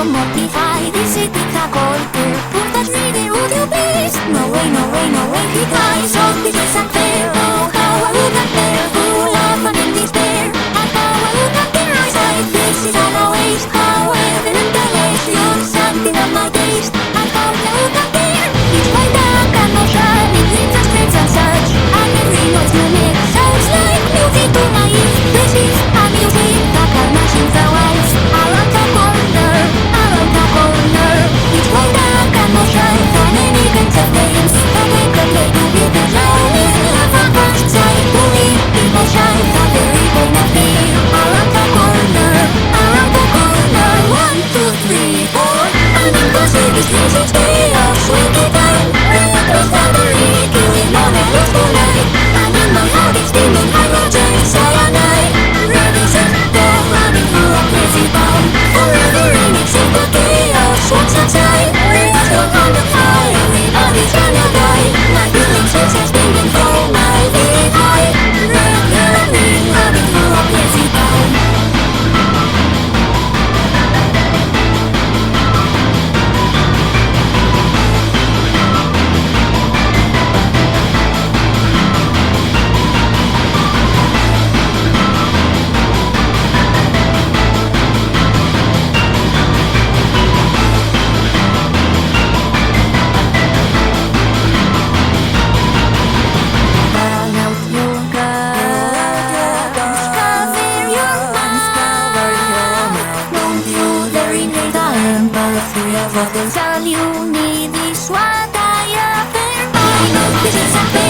don't modify this ethical culture Put that video to peace No way, no way, no way, he dies All this is unfair, potencjal i nie wyszła ta ja firma.